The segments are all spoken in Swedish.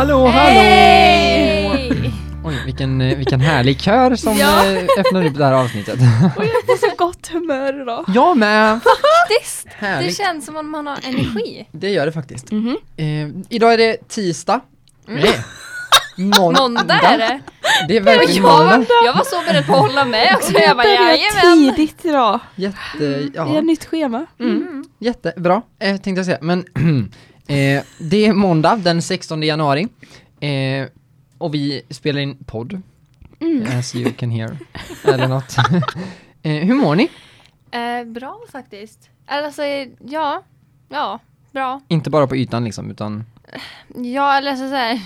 Hallå, hallå! Hej! Oj, vilken, eh, vilken härlig kör som Ja. eh, öppnar upp det här avsnittet. Och jag är på så gott humör idag. Jag med! Faktiskt! Det Härligt. känns som om man har energi. Det gör det faktiskt. Mhm. Eh, idag är det tisdag. Mm. Nej. Mån- Måndag är det. Det är verkligen jag, måndag. var, jag var så beredd på att hålla med också. Jag bara jajamän. tidigt idag. Jätte, Vi har ja, nytt schema. mm, jättebra, eh, tänkte jag säga. Men eh, det är måndag den 16 januari. Eh, och vi spelar in podd. Mm. As you can hear. Eller något. eh, hur mår ni? Eh, bra faktiskt. Alltså, ja. Ja, bra. Inte bara på ytan liksom, utan Ja, eller så, här.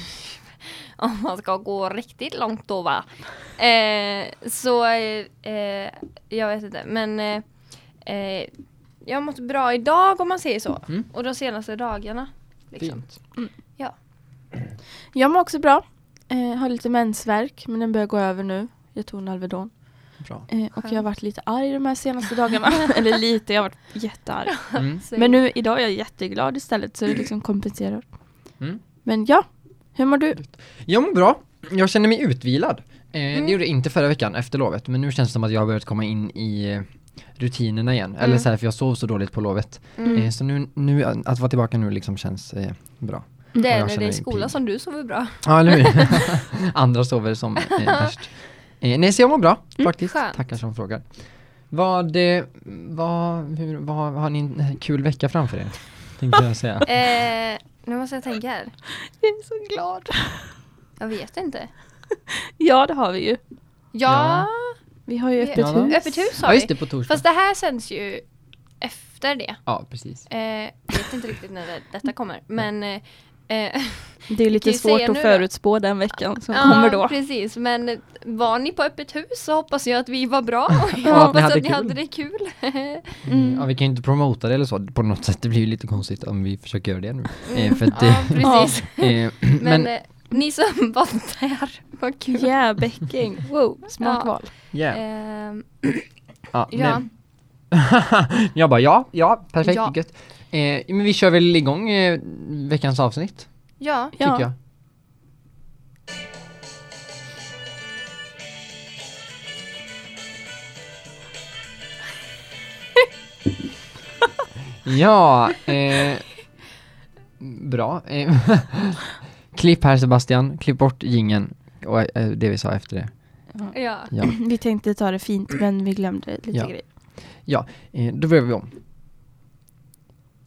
Om man ska gå riktigt långt då va. Eh, så, eh, jag vet inte. Men eh, eh, jag mått bra idag om man säger så. Mm. Och de senaste dagarna. Liksom. fint. Jag mår också bra. Eh, har lite mensvärk men den börjar gå över nu. Jag tog en Alvedon. Bra. Eh, och jag har varit lite arg de här senaste dagarna. Eller lite, jag har varit jättearg. Mm. Men nu idag är jag jätteglad istället så det liksom kompenserar. Mm. Men ja, hur mår du? Jag mår bra. Jag känner mig utvilad. Eh, Mm. Det gjorde jag inte förra veckan efter lovet, men nu känns det som att jag har börjat komma in i rutinerna igen. Eller Mm. så här, för jag sov så dåligt på lovet. Mm. Eh, så nu, nu, att vara tillbaka nu liksom känns eh, bra. Det är när det är skola som du sover bra. Ja, eller hur? Andra sover som eh, värst. Eh, nej, så jag mår bra faktiskt. skönt. Tackar som frågar. Vad, eh, vad, hur, vad, har ni en kul vecka framför er? Tänkte jag säga. Eh, nu måste jag tänka här. Jag är så glad. Jag vet inte. Ja, det har vi ju. Ja, Vi har ju öppet Ja, hus. öppet hus har Ja, just det, på torsdag. Fast det här sänds ju efter det. Ja, precis. Eh, jag vet inte riktigt när det, detta kommer. Men eh, eh, Det är lite svårt att förutspå den veckan som ja, kommer då. precis. Men var ni på öppet hus så hoppas jag att vi var bra. Och jag Ja, att ni hoppas hade att ni kul. hade det kul. Mm. Ja, vi kan ju inte promota det eller så på något sätt. Det blir ju lite konstigt om vi försöker göra det nu. Eh, för att ja, precis. eh, Men, men, eh, ni som var där, vad kul. Yeah, bäcking. Wow, smart Ja. val. yeah. Ehm, ja, ja. nej. jag bara ja, ja, perfekt, Ja. gött. Eh, men vi kör väl igång eh, veckans avsnitt, ja, Ja. tycker jag. ja, eh, bra. Klipp här Sebastian, klipp bort gingen och eh, det vi sa efter det. ja. Ja. Vi tänkte ta det fint men vi glömde lite Ja. grejer. Eh, då börjar vi om.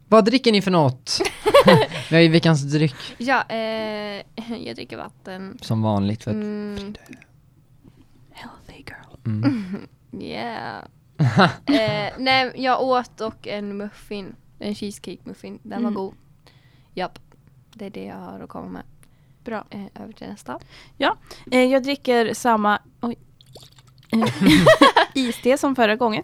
Vad dricker ni för något? vi har ju veckans dryck ja eh, jag dricker vatten. som vanligt för att, Mm, Healthy girl. mm. yeah. eh, nej, jag åt och en muffin. En cheesecake muffin. Den var Mm. god. Japp. Det är det jag har att komma med. Bra. Eh, över till nästa. Eh, jag dricker samma oj, iste som förra gången.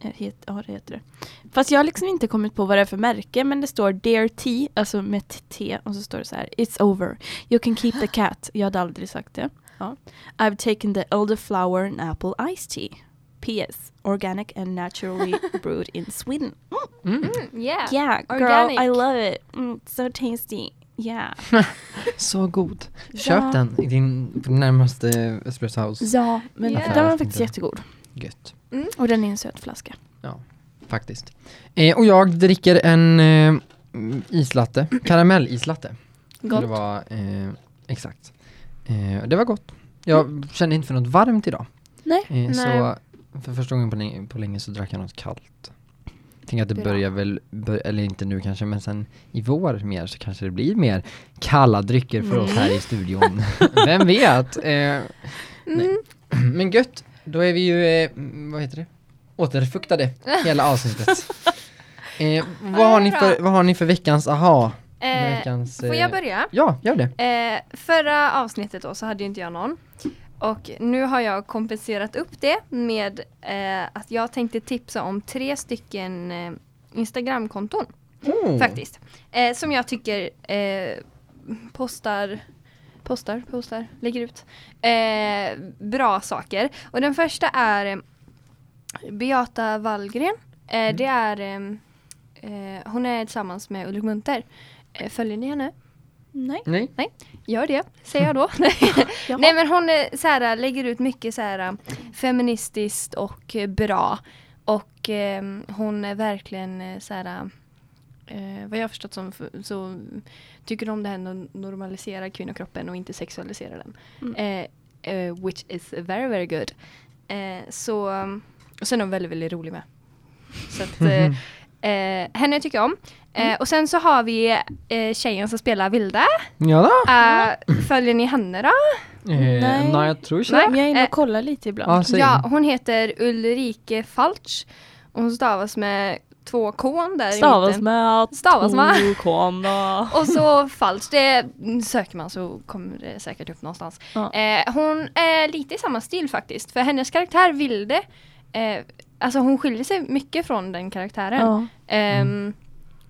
Eh, het, ja, det heter det. Fast jag har liksom inte kommit på vad det är för märke men det står Dare Tea, alltså med ett T och så står det så här It's over, you can keep the cat. Jag hade aldrig sagt det. Ja. I've taken the elderflower and apple iced tea. PS. Organic and naturally brewed in Sweden. Mm. Mm, yeah. Yeah, girl, Organic. I love it. Mm, so tasty. Yeah. Så god. Köp Ja. den i din närmaste espresso house. Ja, men Yeah. den var faktiskt jättegod. Gött, Mm. Och den är en söt flaska. faktiskt. Eh, och jag dricker en eh, islatte, karamellislatte. Gott. Det var, eh, exakt. Eh, det var gott. Jag kände inte för något varmt idag. Nej. Eh, så för första gången på länge, på länge så drack jag något kallt. Tänker att det börjar väl, bör, eller inte nu kanske, men sen i vår mer så kanske det blir mer kalla drycker för oss här i studion. Vem vet? Eh, Mm. men gött, då är vi ju, eh, vad heter det? Återfuktade hela avsnittet. Eh, vad, har ni för, vad har ni för veckans aha? Eh, veckans, får jag börja? Ja, gör det. Eh, förra avsnittet då så hade ju inte jag någon. Och nu har jag kompenserat upp det med eh, att jag tänkte tipsa om tre stycken eh, Instagramkonton Oh. faktiskt. Eh, som jag tycker eh, postar, postar, postar, lägger ut eh, bra saker. Och den första är eh, Beata Wallgren. Eh, Det är, hon är tillsammans med Ulrik Munter. Följer ni henne? Nej. Nej? Gör det, säger jag då. Nej men hon är, så här, lägger ut mycket så här, feministiskt och eh, bra. Och eh, hon är verkligen eh, så här, eh, vad jag har förstått som, så tycker de om det här att normalisera kvinnokroppen och inte sexualisera den. Mm. Eh, eh, which is very very good. Eh, så, och sen är hon väldigt väldigt rolig med. Så att, eh, eh, henne tycker jag om. Eh, och sen så har vi eh, tjejen som spelar Vilda. Ja då? Eh, följer ni henne då? Eh, Nej. nej, jag tror inte Nej. Men jag är inne Eh, och kollar lite ibland. Ja, säg. Ja, hon heter Ulrike Falch. Och hon stavas med två K där i Stavas mitten. med Stavas med. Tokona. Och så Falch, det söker man så kommer det säkert upp någonstans. Ja. Eh, hon är lite i samma stil faktiskt. För hennes karaktär Vilde, eh, alltså hon skiljer sig mycket från den karaktären. Ja. Ehm,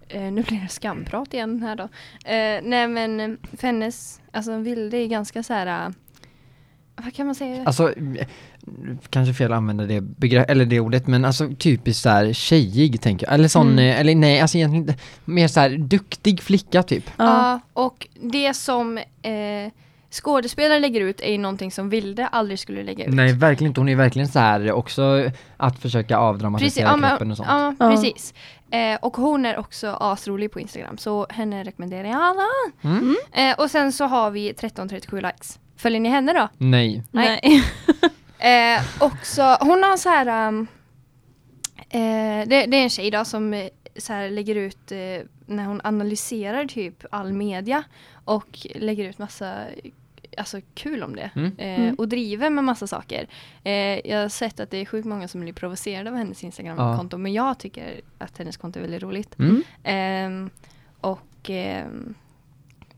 eh, nu blir det skamprat igen här då. Eh, nej men för hennes, alltså Vilde är ganska så här. eh, vad kan man säga? Alltså, kanske fel att använda det begrepp, eller det ordet, men alltså typiskt såhär tjejig tänker jag. Eller sån, Mm. eh, eller nej, alltså egentligen mer såhär duktig flicka typ. Ja. Ja, och det som eh, skådespelare lägger ut är ju någonting som Vilde aldrig skulle lägga ut. Nej, verkligen inte. Hon är verkligen så här också att försöka Precis, avdramatisera ja, men, kroppen och sånt. ja, Ja. precis. Eh, och hon är också asrolig på Instagram, så henne rekommenderar jag alla. Mm. Eh, och sen så har vi 1337 likes. Följer ni henne då? Nej. Nej. Nej. Eh, också, hon har så här... Um, eh, det, det är en tjej då som eh, så här lägger ut eh, när hon analyserar typ all media och lägger ut massa alltså, kul om det. Mm. Eh, Mm. Och driver med massa saker. Eh, jag har sett att det är sjukt många som blir provocerade av hennes Instagram-konto men jag tycker att hennes konto är väldigt roligt. Mm. Ehm, och ehm,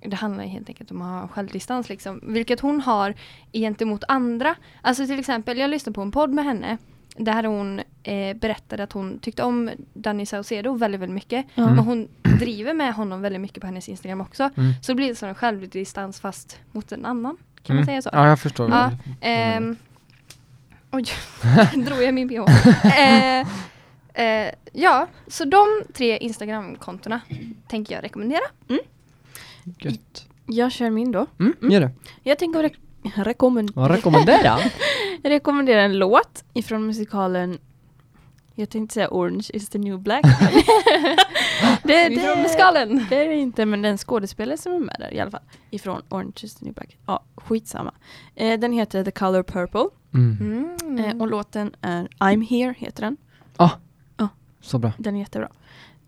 det handlar helt enkelt om att ha självdistans liksom. Vilket hon har gentemot andra. Alltså till exempel, jag lyssnade på en podd med henne. Där hon eh, berättade att hon tyckte om Danny Saucedo väldigt, väldigt mycket. Ja. Men hon driver med honom väldigt mycket på hennes Instagram också. Mm. Så det blir det som en självdistans fast mot en annan. Kan man Mm. säga så? Ja, jag förstår. Ja, Ehm, oj, drog jag min bh. Eh, eh, ja, så de tre Instagram-kontona tänker jag rekommendera. Gött. Jag kör min då. Mm, gör det. Jag tänker rek rekommend Vad rekommenderar? rekommendera en låt ifrån musikalen jag tänkte säga Orange is the new black. det, det, musikalen. det är det inte, men den skådespelare som är med där i alla fall. Ifrån Orange is the new black. Ja, skitsamma. Eh, den heter The Color Purple. Mm. Mm. Eh, och låten är I'm here, heter den. Så bra. Den är jättebra.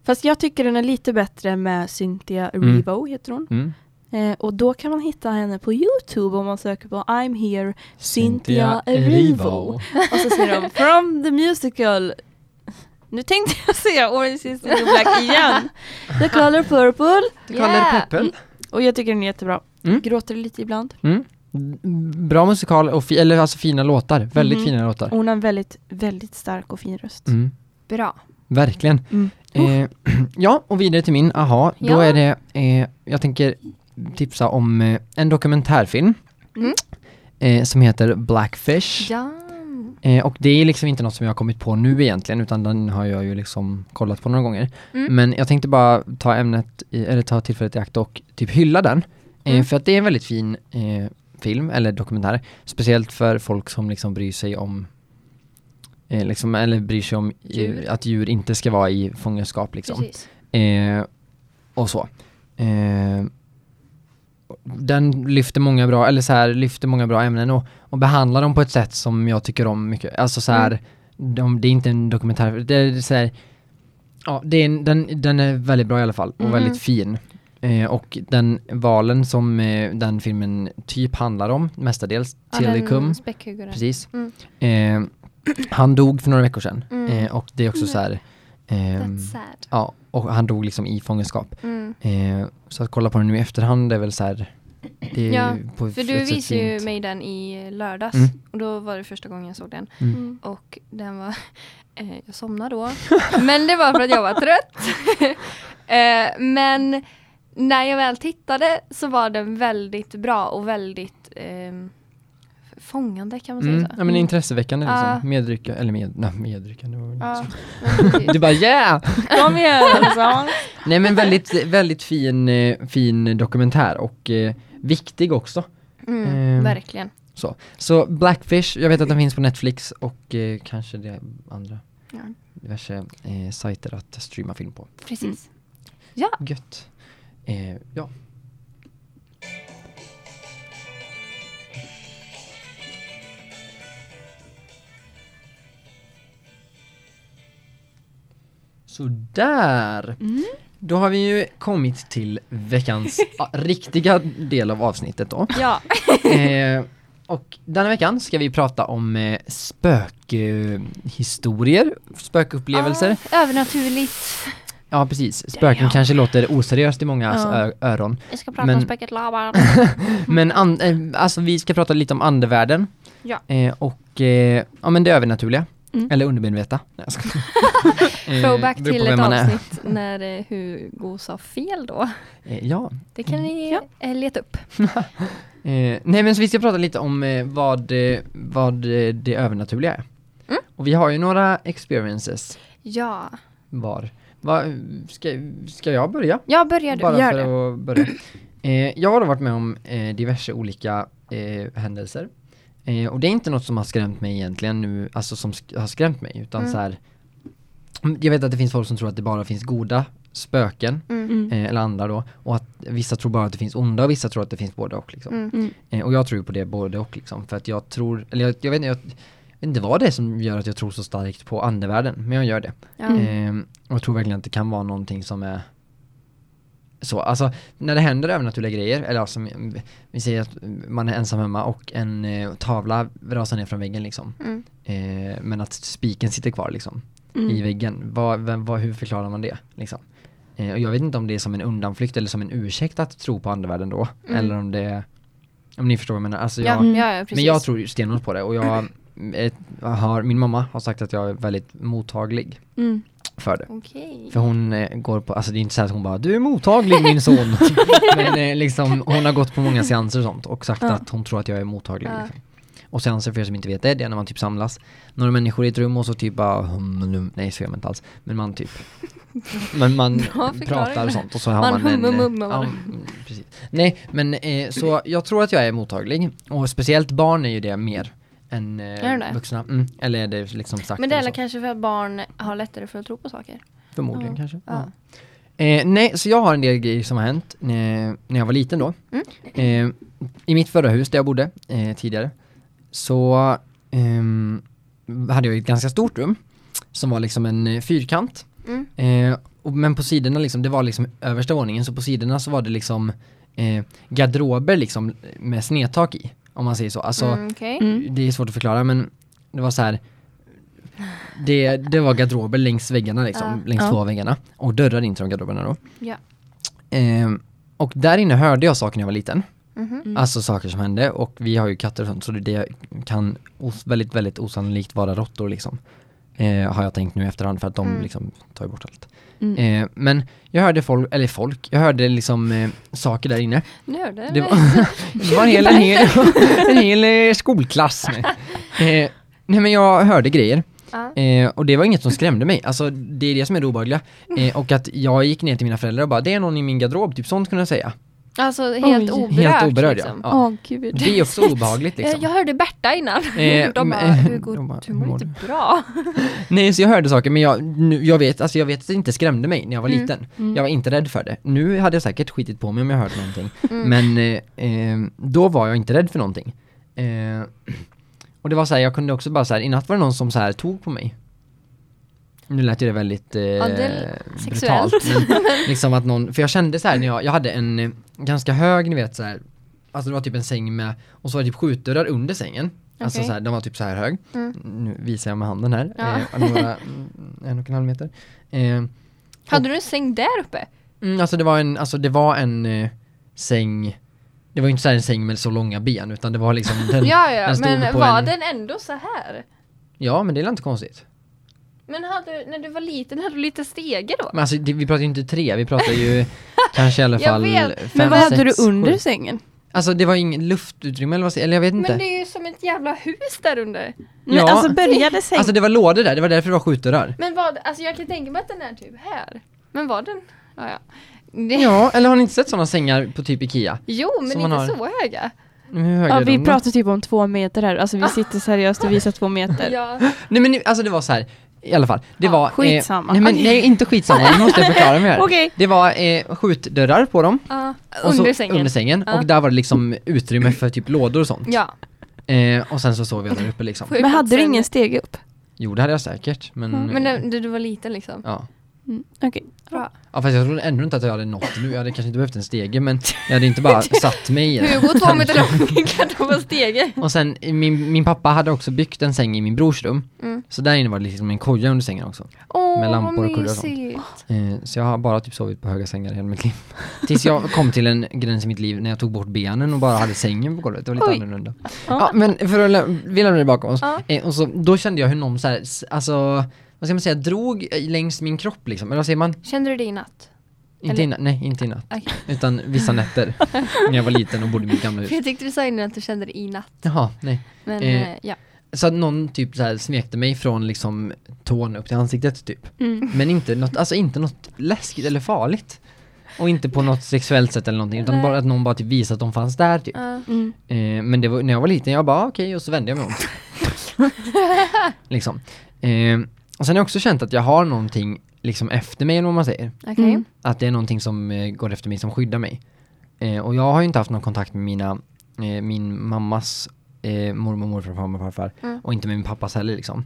Fast jag tycker den är lite bättre med Cynthia Mm. Erivo, heter hon. Mm. Eh, och då kan man hitta henne på Youtube om man söker på I'm here, Cynthia Erivo. Och så ser de from the musical nu tänkte jag säga Orange is the new black igen. The color purple. Du kallar Yeah. det peppel? Och jag tycker den är jättebra. Mm. Gråter lite ibland. Mm. Bra musikal och fi- eller alltså fina låtar. Väldigt Mhm. fina låtar. Hon har en väldigt, väldigt stark och fin röst. Mm. Bra. Verkligen. Mm. Eh, ja, och vidare till min, aha, då Ja. är det, eh, jag tänker tipsa om eh, en dokumentärfilm Mm. eh, som heter Blackfish. Ja. Eh, och det är liksom inte något som jag har kommit på nu egentligen, utan den har jag ju liksom kollat på några gånger. Mm. Men jag tänkte bara ta ämnet, eller ta tillfället i akt och typ hylla den. Eh, Mm. För att det är en väldigt fin eh, film, eller dokumentär. Speciellt för folk som liksom bryr sig om eh, liksom, eller bryr sig om eh, Djur. att djur inte ska vara i fångenskap liksom. Eh, och så. Den lyfter många bra, eller så här, lyfter många bra ämnen och, och behandlar dem på ett sätt som jag tycker om mycket. Alltså så här, de, det är inte en dokumentär, det är så här, ja, det är en, den, den är väldigt bra i alla fall och Mhm. väldigt fin. Eh, och den valen som eh, den filmen typ handlar om, mestadels, Ja, späckhuggaren. precis. Mm. Eh, han dog för några veckor sedan Mm. eh, och det är också så här, ehm, That's sad. Ja, och han dog liksom i fångenskap. Mm. Eh, så att kolla på den nu i efterhand är väl så här. Det är Ja, För du visade ju mig den i lördags Mm. och då var det första gången jag såg den. Mm. Mm. Och den var, eh, jag somnade då. men det var för att jag var trött. eh, men när jag väl tittade så var den väldigt bra och väldigt ehm, fångande kan man säga Mm, så. ja men intresseväckande liksom. Ja. Medrycka, eller med, nej, medryckande. var men precis. Du bara yeah! Kom igen. Nej men väldigt, väldigt fin, eh, fin dokumentär och eh, viktig också. Mm, Ehm. verkligen. Så. så Blackfish, jag vet att den finns på Netflix och eh, kanske det andra Ja. diverse eh, sajter att streama film på. Precis. Ja, Gött. Eh, ja. Så där. Mm. Då har vi ju kommit till veckans riktiga del av avsnittet då. ja. Eh, och denna veckan ska vi prata om eh, spökhistorier, spökupplevelser. Ja, övernaturligt. Ja precis, spöken Ja. kanske låter oseriöst i mångas Ja. öron. Vi ska prata Men- om spöket Laban. Men eh, alltså vi ska prata lite om andevärlden. Ja. Eh, och ja men det övernaturliga. Mm. Eller undermedvetna. Nej. Eh, Throwback till ett avsnitt när eh, Hugo sa fel då. Eh, ja. Det kan ni Ja. leta upp. Nej men så vi ska prata lite om vad, vad det övernaturliga är. Mm. Och vi har ju några experiences Ja. var. Va, ska, ska jag börja? Jag börjar du. Bara Gör för att börja. Jag har då varit med om diverse olika händelser. Eh, och det är inte något som har skrämt mig egentligen nu, alltså som sk- har skrämt mig, utan Mm. så här. Mm, Jag vet att det finns folk som tror att det bara finns goda spöken, Mm. Mm. eh, eller andra då, och att vissa tror bara att det finns onda och vissa tror att det finns både och liksom. Mm. Mm. Eh, och jag tror på det både och liksom, för att jag tror, eller jag, jag, vet, inte, jag, vet inte vad det är som gör att jag tror så starkt på andevärlden, men jag gör det. Mm. Ehm, och jag tror verkligen att det kan vara någonting som är så, alltså när det händer övernaturliga grejer, eller alltså, vi- säger att man är ensam hemma och en eh, tavla rasar ner från väggen liksom. Mm. Eh, men att spiken sitter kvar liksom Mm. i väggen. Vad, vad, hur förklarar man det? Liksom? Eh, och jag vet inte om det är som en undanflykt eller som en ursäkt att tro på andevärlden då. Mm. Eller om det om ni förstår vad jag menar. Alltså Ja, jag, ja, ja, men jag tror stenhårt på det och jag eh, har, min mamma har sagt att jag är väldigt mottaglig Mm. För det. Okej. För hon eh, går på, alltså det är inte så att hon bara Du är mottaglig min son Men eh, liksom hon har gått på många seanser och sånt och sagt Ja. att hon tror att jag är mottaglig Ja. liksom. Och seanser för er som inte vet det, det är när man typ samlas Några människor i ett rum och så typ bara hum, Nej så gör man inte alls Men man typ Men man pratar och sånt och så har Man man, en hum, hum, hum, ja, mm, precis. Nej men eh, så jag tror att jag är mottaglig Och speciellt barn är ju det mer än eh, vuxna mm. Eller är det liksom sagt Men det är kanske för att barn har lättare för att tro på saker. Förmodligen Ja. kanske Ja. Eh, nej, så jag har en del grejer som har hänt eh, när jag var liten då. Mm. Eh, I mitt förra hus där jag bodde eh, tidigare så ehm, hade jag ett ganska stort rum som var liksom en eh, fyrkant. Mm. Eh, och, men på sidorna liksom, det var liksom översta våningen så på sidorna så var det liksom garderober liksom med snedtak i. Om man säger så. Alltså Mm, Okej. Mm. det är svårt att förklara men det var så här. Det, det var garderober längs väggarna liksom, Ja. längs Ja. två väggarna. Och dörrar in till de garderoberna då. Ja. Ehm, och där inne hörde jag saker när jag var liten. Mhm. Mm. Alltså saker som hände och vi har ju katter och sånt så det kan os- väldigt, väldigt osannolikt vara råttor liksom. Eh, har jag tänkt nu i efterhand för att de Mm. liksom tar ju bort allt. Mm. Eh, men jag hörde folk, eller folk, jag hörde liksom eh, saker där inne. Nu hör det. Var, det var en hel, en hel, en hel eh, skolklass. Nej. Eh, nej men jag hörde grejer. Ja. Eh, och det var inget som skrämde mig, alltså det är det som är det obehagliga. Eh, och att jag gick ner till mina föräldrar och bara, det är någon i min garderob, typ sånt kunde jag säga. Alltså helt Oj. oberört. Helt oberörd liksom. ja. Ja. gud. Det är också obehagligt liksom. Eh, Jag hörde Berta innan. Eh, de men- bara, Hugo, de bara, du mår inte bra. Nej så jag hörde saker men jag, nu, jag vet, alltså jag vet att det inte skrämde mig när jag var Mm. liten. Mm. Jag var inte rädd för det. Nu hade jag säkert skitit på mig om jag hört någonting. Mm. Men eh, eh, då var jag inte rädd för någonting. Eh, och det var så här, jag kunde också bara så här, i natt var det någon som så här tog på mig. Nu lät ju det väldigt eh, det är brutalt. Men liksom att någon, för jag kände så här när jag, jag hade en eh, ganska hög, ni vet så här, alltså det var typ en säng med, och så var det typ skjutdörrar under sängen. Alltså Okej. så här, den var typ så här hög. Mm. Nu visar jag med handen här. Ja. Eh, några, mm, en och en halv meter. Eh, Hade du en säng där uppe? Mm, alltså det var en, alltså det var en eh, säng Det var ju inte så här en säng med så långa ben utan det var liksom den, ja, ja, den men var en, den ändå så här? Ja men det är inte konstigt Men hade, när du var liten, hade du lite stege då? Men alltså det, vi pratar ju inte tre, vi pratar ju kanske i alla Jag fall vet, fem, Men vad hade du sex, under sju. sängen? Alltså det var ingen luftutrymme eller vad eller jag vet inte. Men det är ju som ett jävla hus där under. Men Ja. alltså började sänka. Alltså det var lådor där, det var därför det var skjutdörrar. Men vad, alltså jag kan tänka mig att den är typ här. Men var den? Ja, ja. Det, Ja, eller har ni inte sett sådana sängar på typ Ikea? Jo, men Som inte har. så höga. Ja, vi pratar typ om två meter här. Alltså vi sitter seriöst och visar två meter. Ja. Nej men alltså det var så här. I alla fall. Det Ja, var... skitsamma. nej men nej, inte skitsamma, nu måste jag förklara mig här. Okej. Det var eh, skjutdörrar på dem. ja. och så Under sängen. Under sängen. Ja. Och där var det liksom utrymme för typ lådor och sånt. Ja. Eh, och sen så sov jag där uppe liksom. Men hade du ingen stege upp? Jo det hade jag säkert, men... Men du, du, du var liten liksom. Ja. Mm. Okej. Bra. Ja fast jag trodde ändå inte att jag hade nått nu, jag hade kanske inte behövt en stege men jag hade inte bara satt mig i den. Hugo två meter lång ta på stege. Och sen, min, min pappa hade också byggt en säng i min brors rum. Mm. Så där inne var det liksom en koja under sängen också. Åh, Med lampor och kuddar och sånt. Eh, så jag har bara typ sovit på höga sängar hela mitt liv. Tills jag kom till en gräns i mitt liv när jag tog bort benen och bara hade sängen på golvet. Det var lite Oj. annorlunda. Ja. Ja. men för att lä- vi lämnar det bakom oss. Ja. Eh, och så, då kände jag hur någon så här, alltså, vad ska man säga, drog längs min kropp liksom. Eller vad säger man? Kände du det i natt? Inte i nej inte i natt. Okej. Utan vissa nätter. när jag var liten och bodde i mitt gamla hus. För jag tyckte du sa innan att du kände det i natt. Jaha, nej. Men Eh. eh, ja. Så att någon typ så här smekte mig från liksom tån upp till ansiktet typ. Mm. Men inte något, alltså inte något läskigt eller farligt. Och inte på något sexuellt sätt eller någonting, utan Nej. bara att någon bara typ visade att de fanns där typ. Mm. Eh, men det var, när jag var liten, jag bara ah, okej, och så vände jag mig om. liksom. Eh, och sen har jag också känt att jag har någonting liksom efter mig, eller vad man säger. Okej. Mm. Att det är någonting som eh, går efter mig, som skyddar mig. Eh, och jag har ju inte haft någon kontakt med mina, eh, min mammas eh, mormor, morfar, farmor, farfar. Mm. Och inte med min pappas heller liksom.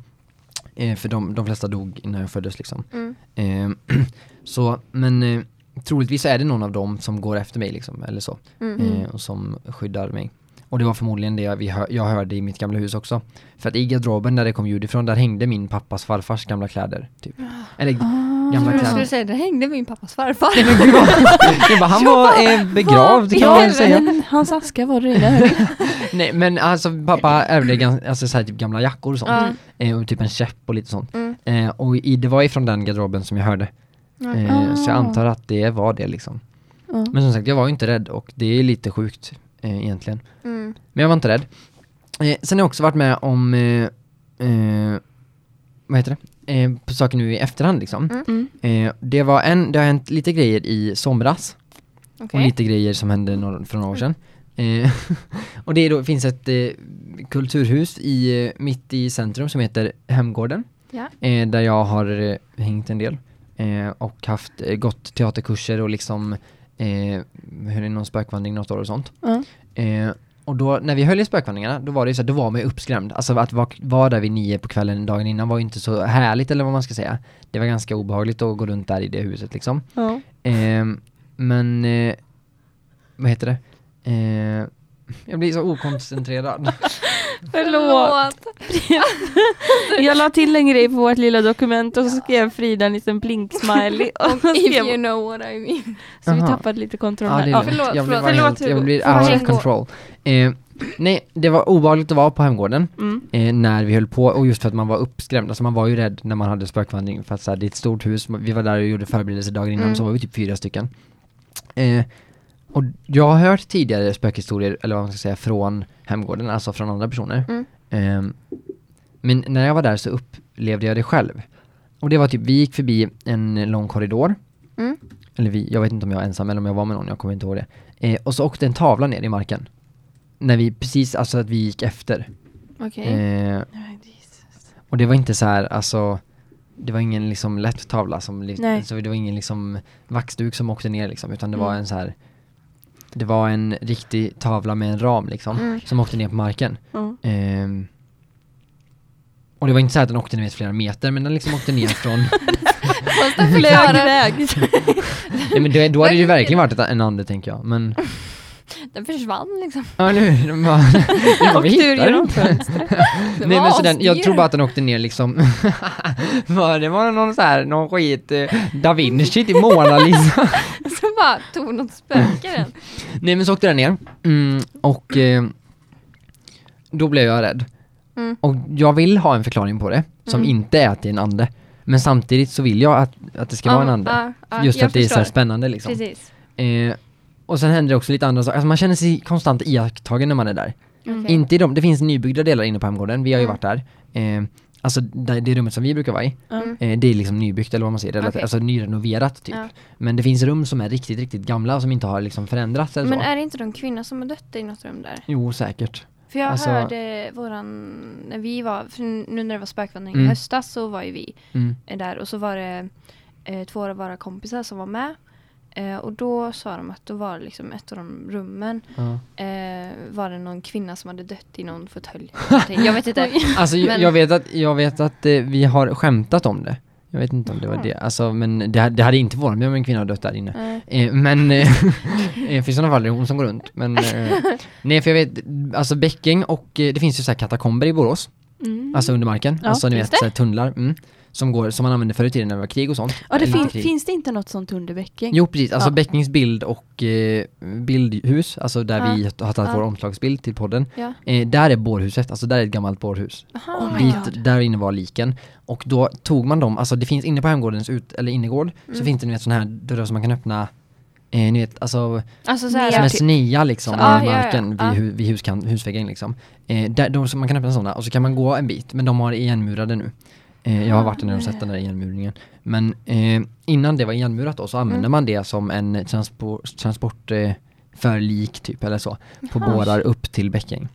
Eh, för de, de flesta dog innan jag föddes liksom. Mm. Eh, så, men eh, troligtvis är det någon av dem som går efter mig liksom, eller så. Mm. Eh, och som skyddar mig. Och det var förmodligen det vi hör, jag hörde i mitt gamla hus också. För att i garderoben där det kom ljud ifrån, där hängde min pappas farfars gamla kläder. Typ. Eller Ah. gamla Jag kläder. skulle säga, det hängde min pappas farfar. Jag bara, han var eh, begravd kan man säga. men hans aska var där. Nej men alltså pappa ärvde alltså, så här, typ gamla jackor och sånt. Ja. Eh, och typ en käpp och lite sånt. Mm. Eh, och i, det var ifrån den garderoben som jag hörde. Eh, Så jag Ah. antar att det var det liksom. Men som sagt, jag var ju inte rädd och det är lite sjukt eh, egentligen. Mm. Men jag var inte rädd. Eh, sen har jag också varit med om, eh, eh, vad heter det? Eh, på saker nu i efterhand liksom. Mm. Mm. Eh, det var en, det har hänt lite grejer i somras. Okej. Och lite grejer som hände några, för några år sedan. Eh, och det är då, finns ett eh, kulturhus i, mitt i centrum som heter Hemgården. Ja. Eh, där jag har eh, hängt en del. Eh, och haft, eh, gått teaterkurser och liksom eh, höll någon spökvandring något år och sånt. Ja. Eh, och då, när vi höll i spökvandringarna, då var det ju så att då var man ju uppskrämd. Alltså att vara var där vid nio på kvällen dagen innan var ju inte så härligt eller vad man ska säga. Det var ganska obehagligt att gå runt där i det huset liksom. Ja. Ehm, men, eh, vad heter det? Eh, jag blir så okoncentrerad. Förlåt. Jag la till en grej på vårt lilla dokument och så skrev Frida en liten blink-smiley. Och så, If you know what I mean. så vi tappade lite kontroll ja, det är Ja, lugnt. förlåt, jag blir, förlåt. bara helt, jag Hugo. blir out of control. Eh, nej, det var obehagligt att vara på Hemgården Mm. eh, när vi höll på och just för att man var uppskrämd. Alltså man var ju rädd när man hade spökvandring för att så här, det är ett stort hus. Vi var där och gjorde förberedelser dagen innan Mm. så var vi typ fyra stycken. Eh, och jag har hört tidigare spökhistorier, eller vad man ska säga, från Hemgården, alltså från andra personer. Mm. Ehm, men när jag var där så upplevde jag det själv. Och det var typ, vi gick förbi en lång korridor. Mm. Eller vi, jag vet inte om jag var ensam eller om jag var med någon, jag kommer inte ihåg det. Eh, och så åkte en tavla ner i marken. När vi precis, alltså att vi gick efter. Okej. Eh, och det var inte så här, alltså det var ingen liksom lätt tavla som, Nej. så det var ingen liksom vaxduk som åkte ner liksom, utan det var Mm. en så här det var en riktig tavla med en ram liksom, Mm. som åkte ner på marken. Ja. Ehm, och det var inte så att den åkte ner flera meter, men den liksom åkte ner från... Fast den Flög iväg. Nej men det, då hade det ju verkligen varit ett, en ande tänker jag, men... den försvann liksom. Ja eller hur? De bara, de bara, vi hittar den Nej men så den, jag tror bara att den åkte ner liksom Det var någon så här, någon skit eh, Da Vinci till Mona Lisa Så bara tog något spöke den. Nej men så åkte den ner mm, och eh, då blev jag rädd Mm. och jag vill ha en förklaring på det som Mm. inte är att det är en ande men samtidigt så vill jag att, att det ska vara en ande Ja, ja, just att det är så spännande liksom Precis. eh, och sen händer det också lite andra saker, alltså man känner sig konstant iakttagen när man är där. Okej. Inte i de, det finns nybyggda delar inne på Hemgården, vi har ju Mm. varit där. Eh, alltså det, det rummet som vi brukar vara i. Mm. eh, det är liksom nybyggt eller vad man säger, relativt- Okej. alltså nyrenoverat typ. Ja. Men det finns rum som är riktigt, riktigt gamla och som inte har liksom förändrats eller Men så. är det inte de kvinnor som har dött i något rum där? Jo, säkert. För jag Alltså- hörde våran, när vi var, nu när det var spökvandring Mm. i höstas så var ju vi Mm. där och så var det eh, två av våra kompisar som var med. Eh, och då sa de att då var det liksom ett av de rummen Ja. eh, var det någon kvinna som hade dött i någon fåtölj. jag vet inte. Alltså Men- jag vet att, jag vet att eh, vi har skämtat om det. Jag vet inte om det var det, alltså men det, det hade inte förvånat mig om en kvinna hade dött där inne. Eh, men, eh, eh, för i sådana fall är det hon som går runt. Men, eh, nej för jag vet, alltså Bäcking och eh, det finns ju så här katakomber i Borås, Mm. alltså under marken. Ja, alltså ni vet, så här tunnlar. Mm, som, går, som man använde förr i tiden när det var krig och sånt. ja, det fin krig. finns det inte något sånt under Bäcking? Jo precis, alltså Ja. Bäckings bild och eh, bildhus, alltså där Ja. vi har tagit Ja. vår omslagsbild till podden. ja. Eh, där är bårhuset, alltså där är ett gammalt bårhus. Aha. Oh. Dit, där inne var liken. Och då tog man dem, alltså det finns inne på Hemgårdens ut, eller innergård, så Mm. finns det ni vet sådana här dörrar som man kan öppna Eh, ni vet, alltså Alltså så här, som en typ. snea liksom Så- ja, i ja, ja, marken ja. vid, hu, vid huskan, husväggen liksom. Eh, där, de, så man kan öppna sådana och så kan man gå en bit, men de har igenmurade nu. Eh, jag har varit där nere och sett den där igenmuringen. Men eh, innan det var igenmurat då så använde Mm. man det som en transport, transport eh, typ eller så. På Jaha. bårar upp till Bäcking.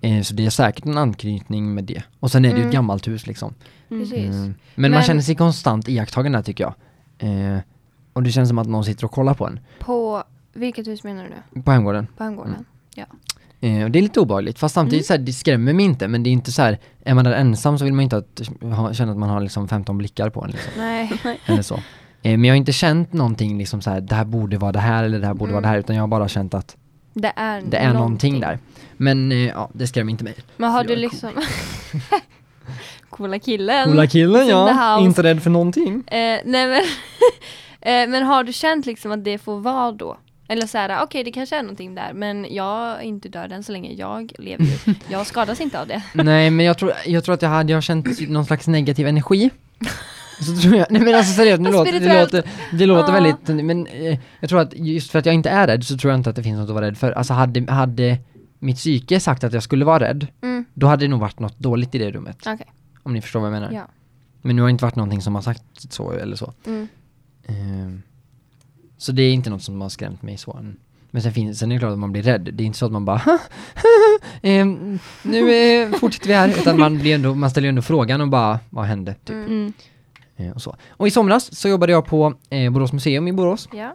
Eh, så det är säkert en anknytning med det. Och sen är det ju ett Mm. gammalt hus liksom. Mm. Mm. Men, Men- man känner sig konstant iakttagen där tycker jag. Eh, och det känns som att någon sitter och kollar på en. På, vilket hus menar du? På Hemgården. På Hemgården? Mm. Ja. Eh, och det är lite obehagligt, fast samtidigt så här, det skrämmer mig inte, men det är inte så här, är man där ensam så vill man inte att, ha, känna att man har liksom 15 blickar på en liksom, Nej. eller så. Eh, men jag har inte känt någonting liksom så här, det här borde vara det här eller det här borde Mm. vara det här, utan jag har bara känt att Det är, det är någonting där. Men eh, ja, det skrämmer inte mig. Men har du liksom... Coola killen. Coola killen ja, inte rädd för någonting. Eh, nej men, eh, men har du känt liksom att det får vara då? Eller så här, okej det kanske är någonting där men jag är inte död än så länge, jag lever ju. Jag skadas inte av det. Nej men jag tror, jag tror att jag hade, jag har känt någon slags negativ energi. Så tror jag, nej men alltså seriöst, nu låter, det låter, det låter väldigt, men eh, jag tror att just för att jag inte är rädd så tror jag inte att det finns något att vara rädd för. Alltså hade, hade mitt psyke sagt att jag skulle vara rädd, Mm, då hade det nog varit något dåligt i det rummet. okej. Om ni förstår vad jag menar. Ja. Men nu har det inte varit någonting som har sagt så eller så. Mm. Ehm, så det är inte något som har skrämt mig så. Men sen, finns, sen är det klart att man blir rädd. Det är inte så att man bara ehm, nu eh, fortsätter vi här. Utan man, blir ändå, man ställer ju ändå frågan och bara, vad hände? Typ. Mm. Mm. Eh, och, så. och i somras så jobbade jag på eh, Borås museum i Borås. Ja.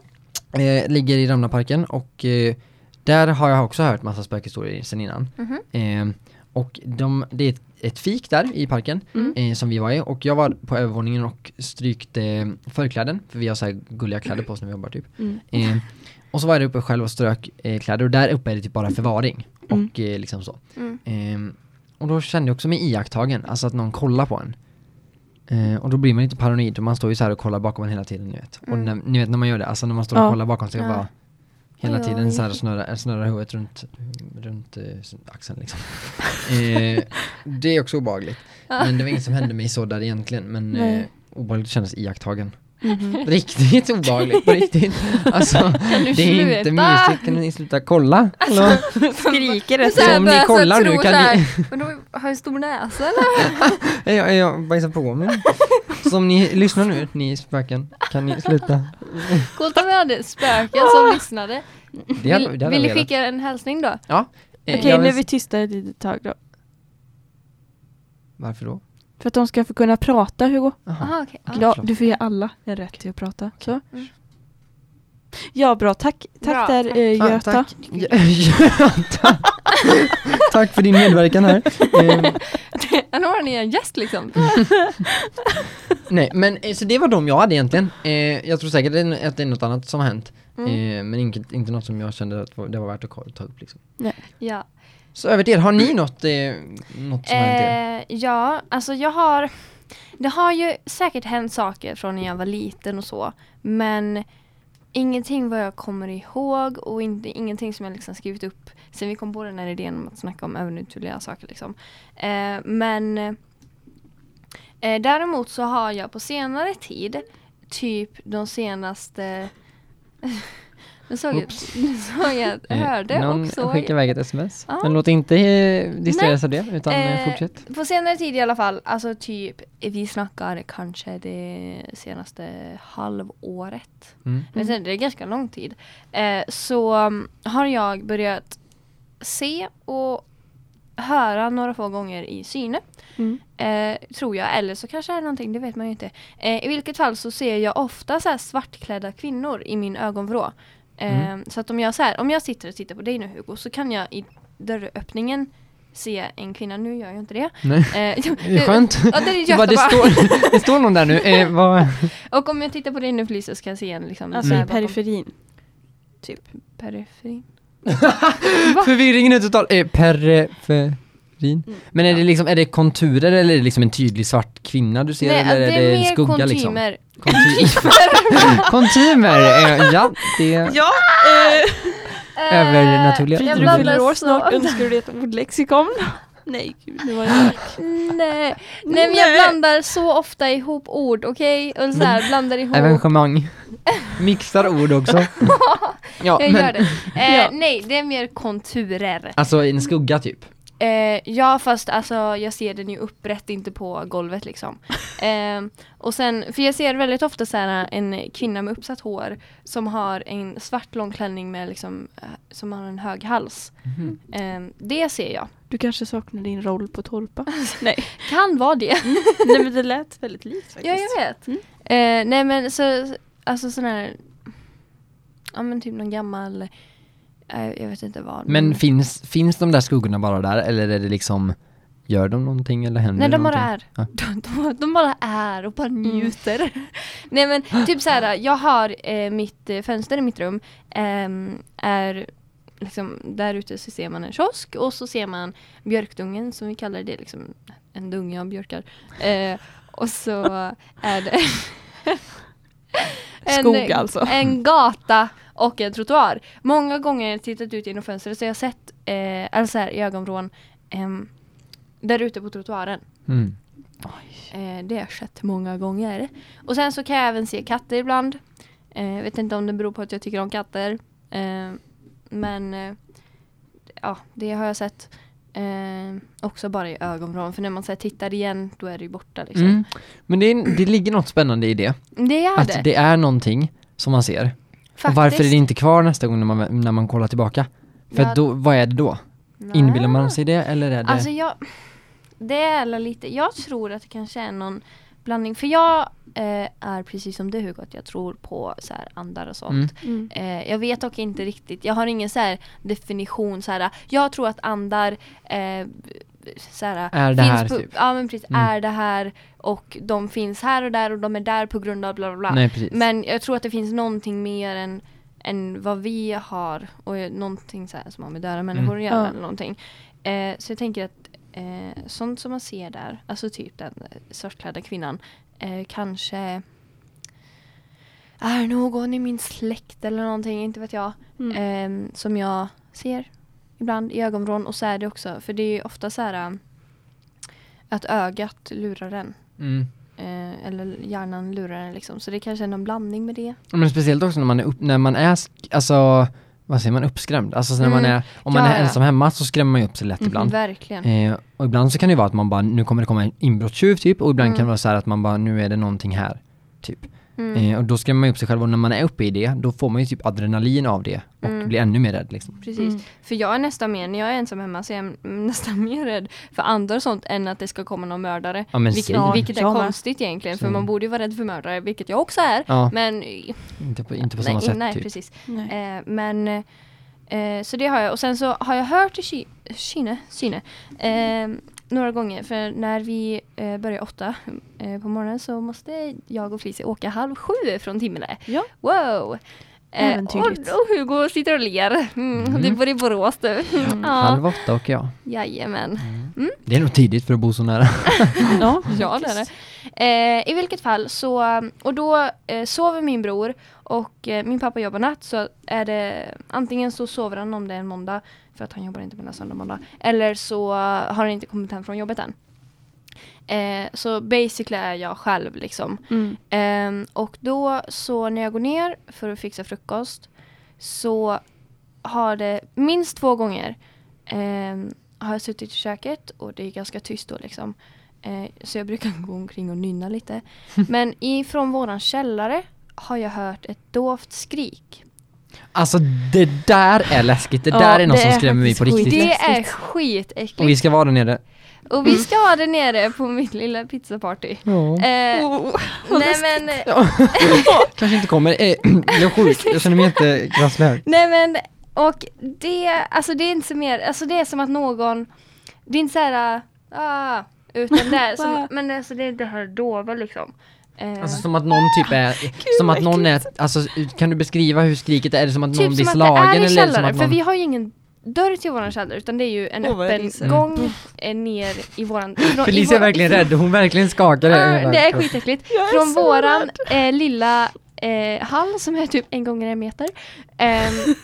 Eh, ligger i Ramnaparken och eh, där har jag också hört massa spökhistorier sen innan. Mhm. Eh, och de, det är ett, ett fik där i parken Mm. eh, som vi var i och jag var på övervåningen och strykte eh, förkläden för vi har så här gulliga kläder på oss när vi jobbar typ. Mm. Eh, och så var jag uppe själv och strök eh, kläder och där uppe är det typ bara förvaring Mm. och eh, liksom så. Mm. Eh, och då kände jag också mig iakttagen, alltså att någon kollar på en. Eh, och då blir man lite paranoid och man står ju så här och kollar bakom en hela tiden ni vet. Och Mm. när, ni vet när man gör det, alltså när man står och Ja. kollar bakom sig och Ja. bara Hela Oj, tiden så här snurrar, snurrar huvudet runt, runt eh, axeln liksom. eh, det är också obehagligt. Men det var inget som hände mig så där egentligen, men eh, obehagligt kändes iakttagen. Mhm. Riktigt obehagligt, på riktigt. Alltså, du det är inte mysigt, kan ni sluta kolla? Hallå? Skriker det Så om ni börjar så kollar nu kan ni... Men då har jag stor näsa eller? Jag, jag bajsar på mig? Så om ni lyssnar nu, ni spöken, kan ni sluta? Coolt om vi hade spöken som lyssnade. Det hade, Vill, det hade vill jag du velat. skicka en hälsning då? Ja. Eh, Okej, jag nu är vi tysta ett litet tag då. Varför då? För att de ska få kunna prata, Hugo. Aha, okej. Ja. Ja, du får ge alla en rätt till att prata. Så. Mm. Ja, bra. Tack, tack Bra, där tack. eh, Ah, Göta. tack. Göta. tack för din medverkan här. Eh, Nu har ni en gäst liksom. nej, men eh, så det var de jag hade egentligen. Eh, jag tror säkert att det- är något annat som har hänt. Mm. Eh, men inte, inte något som jag kände att det var värt att ta upp liksom. Ja. Så över till er, har ni något, eh, något som har hänt er? Eh, ja, alltså jag har Det har ju säkert hänt saker från när jag var liten och så Men Ingenting vad jag kommer ihåg och inte, ingenting som jag liksom skrivit upp sen vi kom på den här idén om att snacka om övernaturliga saker liksom. Eh, men eh, Däremot så har jag på senare tid Typ de senaste Nu såg jag, nu såg jag, Eh, hörde Någon och såg. skickar iväg ett sms. Ja. Men låt inte eh, distraheras av det, utan eh, Eh, fortsätt. På senare tid i alla fall, alltså typ, vi snackar kanske det senaste halvåret. Mm. Inte, det är ganska lång tid. Eh, så um, har jag börjat se och höra några få gånger i syne. Mm. Eh, tror jag, eller så kanske det är någonting, det vet man ju inte. Eh, I vilket fall så ser jag ofta så här svartklädda kvinnor i min ögonvrå. Mm. Så att om jag, så här, om jag sitter och tittar på dig nu Hugo så kan jag i dörröppningen se en kvinna, nu gör jag inte det. Nej. Eh, Det är skönt. Ja, det är bara, det, står, det står någon där nu. Eh, vad, Och om jag tittar på dig nu Felicia så kan jag se en liksom Alltså i periferin. periferin. förvirringen är total. Eh, periferin. Mm. Men är det liksom, är det konturer eller är det liksom en tydlig svart kvinna du ser? Nej, eller det är det mer skugga liksom? kontymer. Konty- Kontymer! Eh, ja, det Ja! Eh, övernaturliga. Frida, jag du fyller år snart. Önskar du dig ett ordlexikon? Nej, gud, det var jag. Nej. Nej men jag blandar så ofta ihop ord, okej? Och så här, blandar ihop. Evenemang. Mixar ord också. Ja, jag men, gör det. Eh, Ja. Nej, det är mer konturer. Alltså en skugga typ. Eh, ja fast alltså jag ser den ju upprätt, inte på golvet liksom. Eh, och sen, för jag ser väldigt ofta så här en kvinna med uppsatt hår som har en svart lång klänning med liksom, eh, som har en hög hals. Mhm. Eh, det ser jag. Du kanske saknar din roll på Torpa? Nej. Kan vara det. Nej men det lät väldigt likt faktiskt. ja jag vet. Mm. Eh, nej men så, alltså sån här, ja men typ någon gammal, eh, jag vet inte vad. Men finns, finns de där skuggorna bara där eller är det liksom Gör de någonting eller händer Nej de bara någonting? är. Ja. De, de, de bara är och bara njuter. Nej men typ såhär, jag har eh, mitt eh, fönster i mitt rum ehm, är liksom där ute så ser man en kiosk och så ser man björkdungen som vi kallar det liksom en dunge av björkar. Eh, och så är det Skog alltså. en gata och en trottoar. Många gånger har jag tittat ut genom fönstret så jag har sett, eh, alltså här, i ögonvrån, ehm, där ute på trottoaren. Mm. Eh, det har skett många gånger. Och sen så kan jag även se katter ibland. Eh, jag vet inte om det beror på att jag tycker om katter. Eh, men eh, ja, det har jag sett. Eh, också bara i ögonvrån. För när man så här, tittar igen då är det ju borta liksom. Mm. Men det, är, det ligger något spännande i det. Det är Att det. det är någonting som man ser. Faktiskt. Och varför är det inte kvar nästa gång när man, när man kollar tillbaka? För Ja. då, vad är det då? Inbillar man sig det eller är det? Alltså jag, det är lite, jag tror att det kanske är någon blandning. För jag eh, är precis som du Hugo, att jag tror på så här andar och sånt. Mm. Mm. Eh, jag vet dock inte riktigt, jag har ingen så här definition så här. Jag tror att andar eh, så här, Är det finns här, på, typ? Ja men precis, Mm. är det här och de finns här och där och de är där på grund av bla bla bla. Nej. Men jag tror att det finns någonting mer än, än vad vi har och någonting så här som har med döda människor att göra Ja. eller någonting. Eh, så jag tänker att eh, sånt som man ser där, alltså typ den svartklädda kvinnan, eh, kanske är någon i min släkt eller någonting, inte vet jag, Mm. eh, som jag ser ibland i ögonvrån och så är det också, för det är ju ofta så här eh, att ögat lurar en. Mm. Eh, eller hjärnan lurar en liksom. Så det kanske är någon blandning med det. Men speciellt också när man är, upp, när man är alltså, vad säger man, uppskrämd. Alltså så när man Mm. är, om man Ja, är ja. ensam hemma så skrämmer man ju upp sig lätt Mhm. ibland. Verkligen. Eh, och ibland så kan det ju vara att man bara, nu kommer det komma en inbrottstjuv typ, och ibland Mm. kan det vara så här att man bara, nu är det någonting här. Typ. Mm. Eh, och då skrämmer man ju upp sig själv och när man är uppe i det, då får man ju typ adrenalin av det och Mm. blir ännu mer rädd liksom. Precis. Mm. För jag är nästan mer, när jag är ensam hemma så är jag nästan mer rädd för andra och sånt än att det ska komma någon mördare. Ja men Vilket, säg. vilket är konstigt egentligen för Så. man borde ju vara rädd för mördare, vilket jag också är. Ja, Men inte på, inte på nej, samma sätt nej typ. precis. Nej. Eh, men eh, så det har jag och sen så har jag hört i Ki- Kine, Kine eh, några gånger för när vi eh, börjar åtta eh, på morgonen så måste jag och Felicia åka halv sju från Timmele. Ja. Wow! Eh, och, och Hugo sitter och ler. Mm, Mm. Det bor i Borås du. Mm. Ja, Halv åtta och jag. jajamän. Det är nog tidigt för att bo så nära. Ja, Ja, det är det. Eh, I vilket fall så, och då eh, sover min bror och eh, min pappa jobbar natt så är det antingen så sover han om det är en måndag för att han jobbar inte mellan söndag och måndag eller så har han inte kommit hem från jobbet än. Eh, så basically är jag själv liksom. Mm. Ehm, och då så när jag går ner för att fixa frukost så har det minst två gånger ehm, har jag suttit i köket och det är ganska tyst då liksom. Eh, så jag brukar gå omkring och nynna lite. Men ifrån våran källare har jag hört ett dovt skrik. Alltså det där är läskigt, det Ja, där är något det som skrämmer mig på riktigt. Det är skitäckligt. Och vi ska vara där nere. Och vi ska ha det nere på mitt lilla pizzaparty. Ja. Eh, Oh, nej men, Kanske inte kommer. Eh, jag är sjuk, jag känner mig jättekrasslig här. nej men, och det, alltså det är inte så mer, alltså det är som att någon, det är inte såhär, ah, utan det är som, men alltså det är det här dova liksom. Eh, Alltså som att någon typ är, som att någon är, alltså kan du beskriva hur skriket är? Är det som att någon typ blir det är slagen eller som att för någon... vi har ju ingen dörr till våran källare utan det är ju en jag öppen ryser. gång eh, ner i våran... från- Felicia är vår- verkligen rädd, hon verkligen skakar. Ja, över- det är skitäckligt. Från våran eh, lilla eh, hall som är typ en gånger en meter. ehm,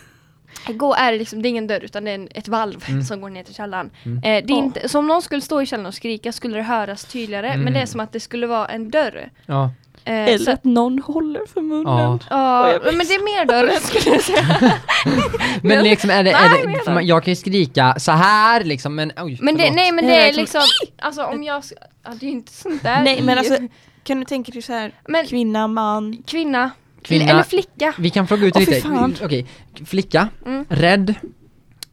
Gå är det liksom, det är ingen dörr utan det är en, ett valv Mm. som går ner till källaren. Mm. Eh, det är Åh. inte, så om någon skulle stå i källaren och skrika skulle det höras tydligare Mm. men det är som att det skulle vara en dörr. Ja. Eh, Eller så, att någon håller för munnen. Ja. ja, men det är mer dörr skulle jag säga. Men liksom är det, är men det man, jag kan ju skrika så här liksom men oj, Men det, nej men Det är liksom, alltså om jag, ja, det är inte sånt där. Nej men alltså, kan du tänka dig så här, men kvinna, man, kvinna, Kvinna- eller flicka. Vi kan fråga ut fy lite, okej, flicka, Mm. rädd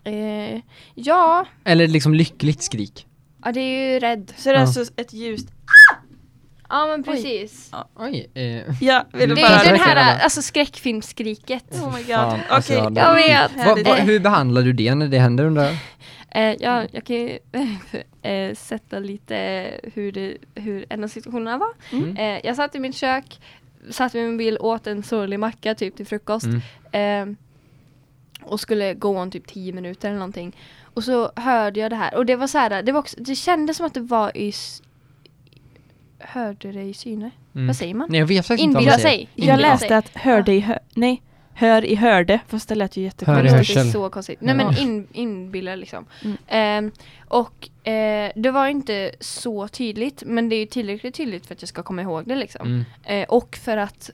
Eh, ja, eller liksom lyckligt skrik? ja, det är ju rädd. så är det Ja. alltså ett ljust, Ja men Oj. precis. Oj, eh, ja, vill Det Det bara är den alla. här alltså skräckfilmsskriket. Oh my god, Fan, okej. alltså, jag- Jag vet. vad- Härligt. hur behandlar du det när det händer undrar? Eh, ja, jag kan ju eh, sätta lite hur, det, hur en av situationerna var. Mm. Eh, jag satt i mitt kök, satt med min bil, åt en sorglig macka typ till frukost. Mm. Eh, och skulle gå om typ 10 minuter eller någonting. Och så hörde jag det här. Och det var så här, det, var också, det kändes som att det var i... Hörde det i syne? Mm. Vad säger man? Nej jag vet faktiskt inte vad Inbilla man säger. sig. Jag läste att hörde i hö- nej, hör i hörde, fast det lät ju Hör i jättekonstigt. Hörsel. är så konstigt. Nej men in, inbilla liksom. Mm. Ehm, och eh, det var inte så tydligt men det är ju tillräckligt tydligt för att jag ska komma ihåg det liksom. Mm. Eh, och för att,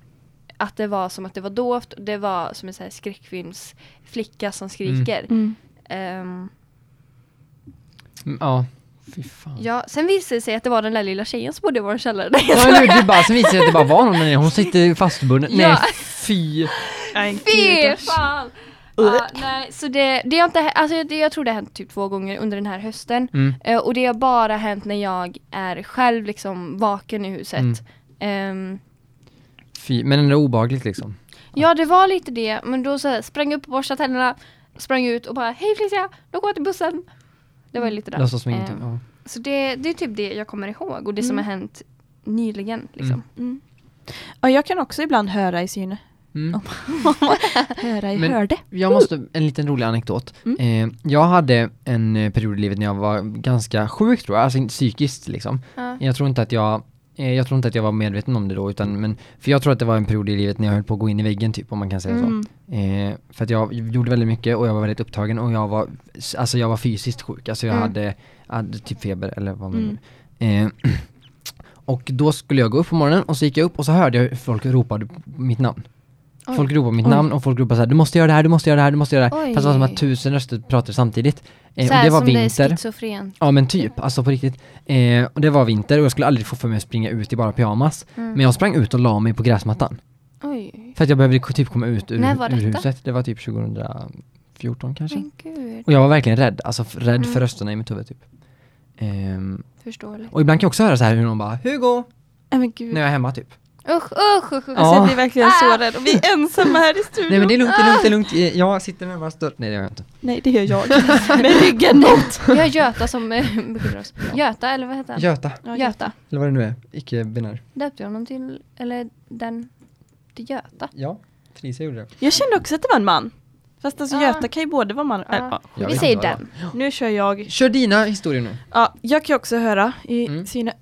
att det var som att det var dovt. Det var som en här skräckfilmsflicka som skriker. Mm. Ehm, Mm, Ja. Ja, sen visade det sig att det var den där lilla tjejen som bodde i vår källare. Ja, hur? det bara, sen visade det sig att det bara var någon där hon sitter fastbunden. Nej Ja. fy. Nej, Fy gud. fan! Ja, nej, så det, det har inte, alltså det, jag tror det har hänt typ två gånger under den här hösten. Mm. Eh, och det har bara hänt när jag är själv liksom vaken i huset. Mm. Ehm, Fy, men ändå obehagligt liksom. ja det var lite det, men då så här, sprang jag upp och borstade tänderna, sprang ut och bara hej Felicia, då går jag till bussen. Det var ju lite där. Låtsas som ingenting. Ehm, Ja. Så det, det är typ det jag kommer ihåg och det som Mm. har hänt nyligen. Liksom. Mm. Ja, jag kan också ibland höra i syne. Mm. Höra i Men- hörde. Jag måste, en liten rolig anekdot. Mm. Eh, jag hade en eh, period i livet när jag var ganska sjuk tror jag, alltså psykiskt liksom. Ja. Jag tror inte att jag eh, jag tror inte att jag var medveten om det då, utan, men, för jag tror att det var en period i livet när jag höll på att gå in i väggen typ, om man kan säga Mm. så. Eh, för att jag gjorde väldigt mycket och jag var väldigt upptagen och jag var, alltså jag var fysiskt sjuk, alltså jag Mm. hade, hade typ feber eller vad man Mm. eh, Och då skulle jag gå upp på morgonen och så gick jag upp och så hörde jag folk ropade på mitt namn. Oj. Folk ropade mitt Oj. namn och folk ropade så här, du måste göra det här, du måste göra det här, du måste göra det här. Oj. Fast det var som att tusen röster pratade samtidigt. Eh, Så och det var som det är vinter. schizofren. Ja men typ, alltså på riktigt. Eh, och det var vinter och jag skulle aldrig få för mig att springa ut i bara pyjamas. Mm. Men jag sprang ut och la mig på gräsmattan. Oj, För att jag behövde typ komma ut ur, När var ur huset. Det var typ 2014 kanske. men gud. Och jag var verkligen rädd, alltså rädd Mm. för rösterna i mitt huvud typ. Ehm, Förståeligt. och ibland kan jag också höra så här hur någon bara Hugo! Nej men gud. När jag är hemma typ. Usch, usch, usch. usch. Alltså, Ja. jag blir verkligen Ah. så rädd och vi är ensamma här i studion. Nej men det är lugnt, det är lugnt, det är lugnt. Eh, Jag sitter med varandra stört. Nej det gör jag inte. Nej, det gör jag. Med ryggen mot. Vi har Göta som eh, beskyddar oss. Göta, eller vad heter han? Göta, Ja, Göta. eller vad det nu är. Icke-binär. Döpte jag honom till, eller den, till Göta? Ja, Felicia gjorde det. Jag kände också att det var en man. Fast alltså Ja. Göta kan ju både vara man Ja. äh, ja. Vi säger det den. Nu kör jag. Kör dina historier nu. Ja, jag kan ju också höra i Mm. sina...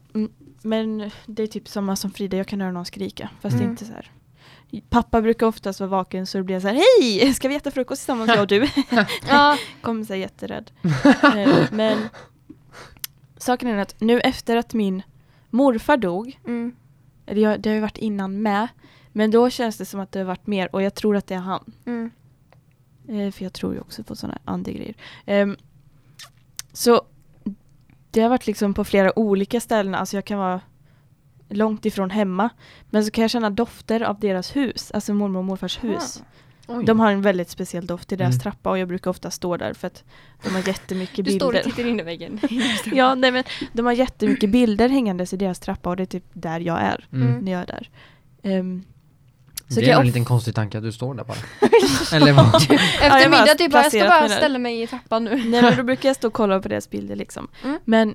Men det är typ samma som Frida, jag kan höra någon skrika. Fast Mm. inte så här. Pappa brukar oftast vara vaken så det blir så här Hej! Ska vi äta frukost tillsammans jag och du? Ja, Kommer sig jätterädd. Eh, men saken är att nu efter att min morfar dog, mm. eller jag, det har ju varit innan med, men då känns det som att det har varit mer och jag tror att det är han. Mm. Eh, för jag tror ju också på sådana andegrejer. Ehm, så det har varit liksom på flera olika ställen. Alltså jag kan vara långt ifrån hemma. Men så kan jag känna dofter av deras hus. Alltså mormor och morfars hus. Oj. De har en väldigt speciell doft i deras Mm. trappa och jag brukar ofta stå där för att de har jättemycket Du står och bilder. tittar in i väggen. Ja, nej men de har jättemycket bilder hängandes i deras trappa och det är typ där jag är Mm. När jag är där. Ehm, så det är en liten konstig tanke att du står där bara. Eller vad? Efter jag bara middag typ bara, jag ska bara ställa mig i trappan nu. Nej men då brukar jag stå och kolla på deras bilder liksom. Mm. Men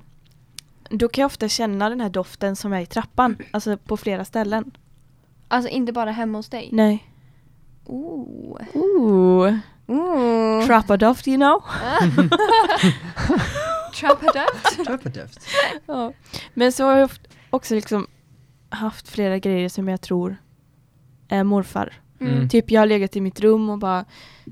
då kan jag ofta känna den här doften som är i trappan, alltså på flera ställen. Alltså inte bara hemma hos dig. Nej. Oh. Ooh. Mm. Trappadoft you know. Trappadoft. Trappadoft. Ja. Men så har jag också liksom haft flera grejer som jag tror är morfar. Mm. Typ jag har legat i mitt rum och bara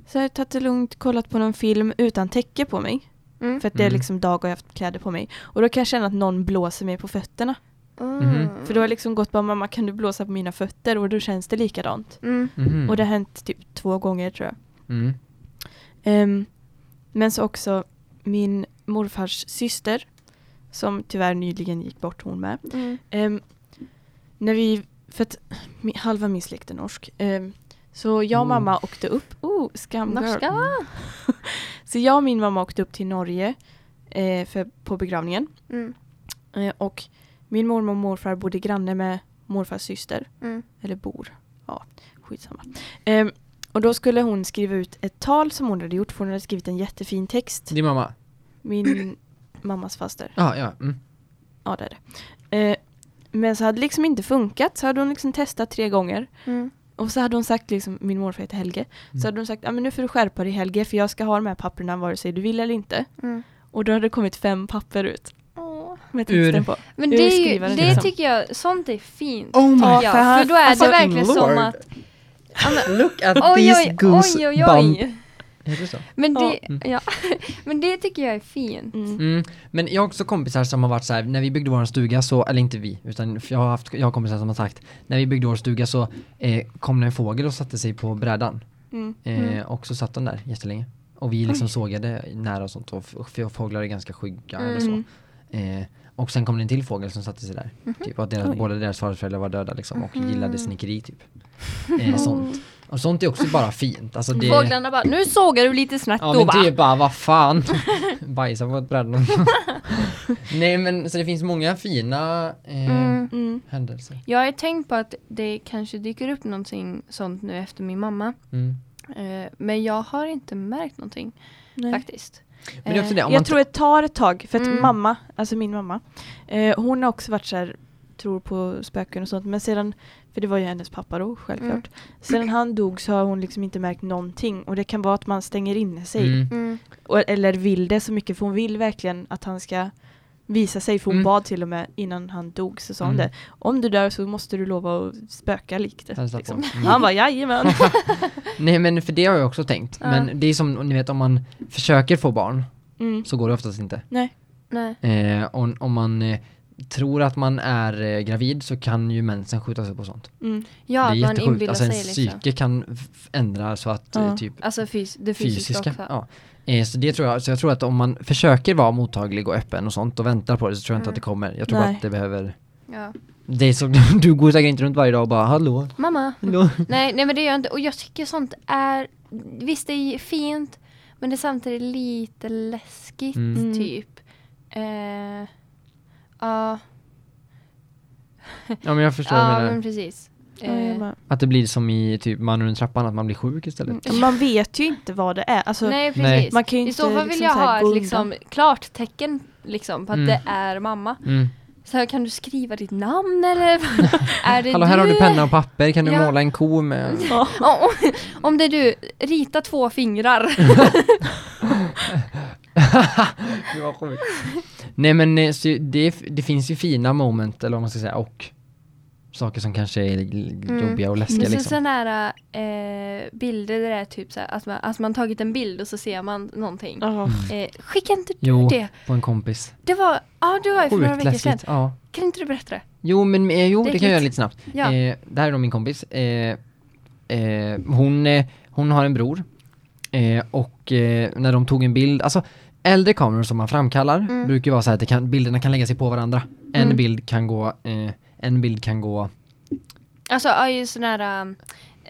så har jag tagit det lugnt, kollat på någon film utan täcke på mig. Mm. För att det är Mm. liksom dag och jag har haft kläder på mig. Och då kan jag känna att någon blåser mig på fötterna. Mm. För då har jag liksom gått bara mamma kan du blåsa på mina fötter? Och då känns det likadant. Mm. Och det har hänt typ två gånger tror jag. Mm. Ehm, men så också min morfars syster som tyvärr nyligen gick bort hon med. Mm. Ehm, när vi, för att halva min släkt är norsk. Ehm, så jag och Oh. mamma åkte upp, oh skamgirl. Norska va? Så jag och min mamma åkte upp till Norge eh, för, på begravningen. Mm. Eh, och min mormor och morfar bodde granne med morfars syster. Mm. Eller bor. Ja, skitsamma. Ehm, och då skulle hon skriva ut ett tal som hon hade gjort för hon hade skrivit en jättefin text. Din mamma? Min mammas faster. Ja, ja. Mm. Ja, det är det. Men så hade det liksom inte funkat. Så hade hon liksom testat tre gånger. Mm. Och så hade hon sagt, liksom, min morfar heter Helge. Mm. Så hade hon sagt, ja men nu får du skärpa dig Helge för jag ska ha de här papperna vare sig du vill eller inte. Mm. Och då hade det kommit fem papper ut. Åh. Med texten Ur- på. Men Ur det, är ju, det liksom. tycker jag, sånt är fint. Oh my God. För då är alltså, det verkligen Lord. som att... Look at oj, these oj, goose oj, oj, oj. Heter det så? Men det, Ja. ja. men det tycker jag är fint. Mm. Mm. Men jag har också kompisar som har varit så här, när vi byggde vår stuga så, eller inte vi, utan jag har, haft, jag har kompisar som har sagt, när vi byggde vår stuga så eh, kom det en fågel och satte sig på brädan. Mm. Eh, Mm. Och så satt de där jättelänge. Och vi liksom sågade nära och sånt och fåglar är ganska skygga eller så. Mm. Eh, och sen kom det en till fågel som satte sig där. Typ att deras, Oj. båda deras farföräldrar var döda liksom och gillade snickeri typ. Eh, sånt. Och sånt är också bara fint. Alltså det, Fåglarna bara, nu sågar du lite snabbt Ja då men va? typ bara, vad fan. Bajsa på ett bräde. Nej men så det finns många fina eh, Mm. Mm. händelser. Jag har tänkt på att det kanske dyker upp någonting sånt nu efter min mamma. Mm. Eh, men jag har inte märkt någonting Nej. faktiskt. Men det är också det, om Jag tror det tar ett tag, för att Mm. mamma, alltså min mamma, eh, hon har också varit så här, tror på spöken och sånt, men sedan, för det var ju hennes pappa då, självklart. Mm. Sedan han dog så har hon liksom inte märkt någonting och det kan vara att man stänger inne sig. Mm. Mm. Och, eller vill det så mycket, för hon vill verkligen att han ska visa sig, för hon Mm. bad till och med innan han dog så sa hon Mm. det. Om du dör så måste du lova att spöka likt det. Liksom. Mm. Han bara jajamän. Nej men för det har jag också tänkt. Ja. Men det är som, ni vet om man försöker få barn Mm. så går det oftast inte. Nej. Nej. Eh, och om man eh, tror att man är eh, gravid så kan ju mensen skjutas upp och sånt. Mm. Ja, det är man inbillar Alltså sig ens liksom. psyke kan ändra så att eh, Ja. typ Alltså fys det fysiska, fysiska. också. Ja. Eh, så det tror jag, så jag tror att om man försöker vara mottaglig och öppen och sånt och väntar på det så tror jag inte Mm. att det kommer. Jag tror Nej. att det behöver Ja. Det är så, du går säkert inte runt varje dag och bara hallå, Mamma. hallå. Nej, nej men det gör jag inte. Och jag tycker sånt är, visst det är fint, men det är samtidigt lite läskigt Mm. typ. Eh, Ja, Ja men jag förstår vad ja du menar. men precis. Eh, Att det blir som i typ mannen under trappan, att man blir sjuk istället. Mm. Man vet ju inte vad det är. Alltså, nej precis. Nej. Man kan ju I inte så fall vill liksom jag så här ha gå ett undan. liksom, klart tecken liksom, på att Mm. det är mamma. Mm. Så här, kan du skriva ditt namn eller? är det Hallå du? här har du penna och papper, kan du Ja. måla en ko med... Ja. Ja, om- om det är du, rita två fingrar. Det var sjukt. Nej men eh, det, det finns ju fina moment, eller vad man ska säga, och saker som kanske är Mm. jobbiga och läskiga Men liksom. sådana här eh, bilder där det är typ så här, att man, att man tagit en bild och så ser man någonting. Ja. Eh, skicka inte du Jo, det? på en kompis. Det var, ja det var ju för några veckor sedan. Ja. Kan inte du berätta det? Jo men eh, jo, Det det, kan jag göra lite snabbt. Ja. Eh, det här är då min kompis. Eh, eh, hon, eh, hon har en bror Eh, och eh, när de tog en bild, alltså äldre kameror som man framkallar Mm. brukar ju vara så här att kan, bilderna kan lägga sig på varandra. En Mm. bild kan gå, eh, en bild kan gå Alltså ja, just sån här um,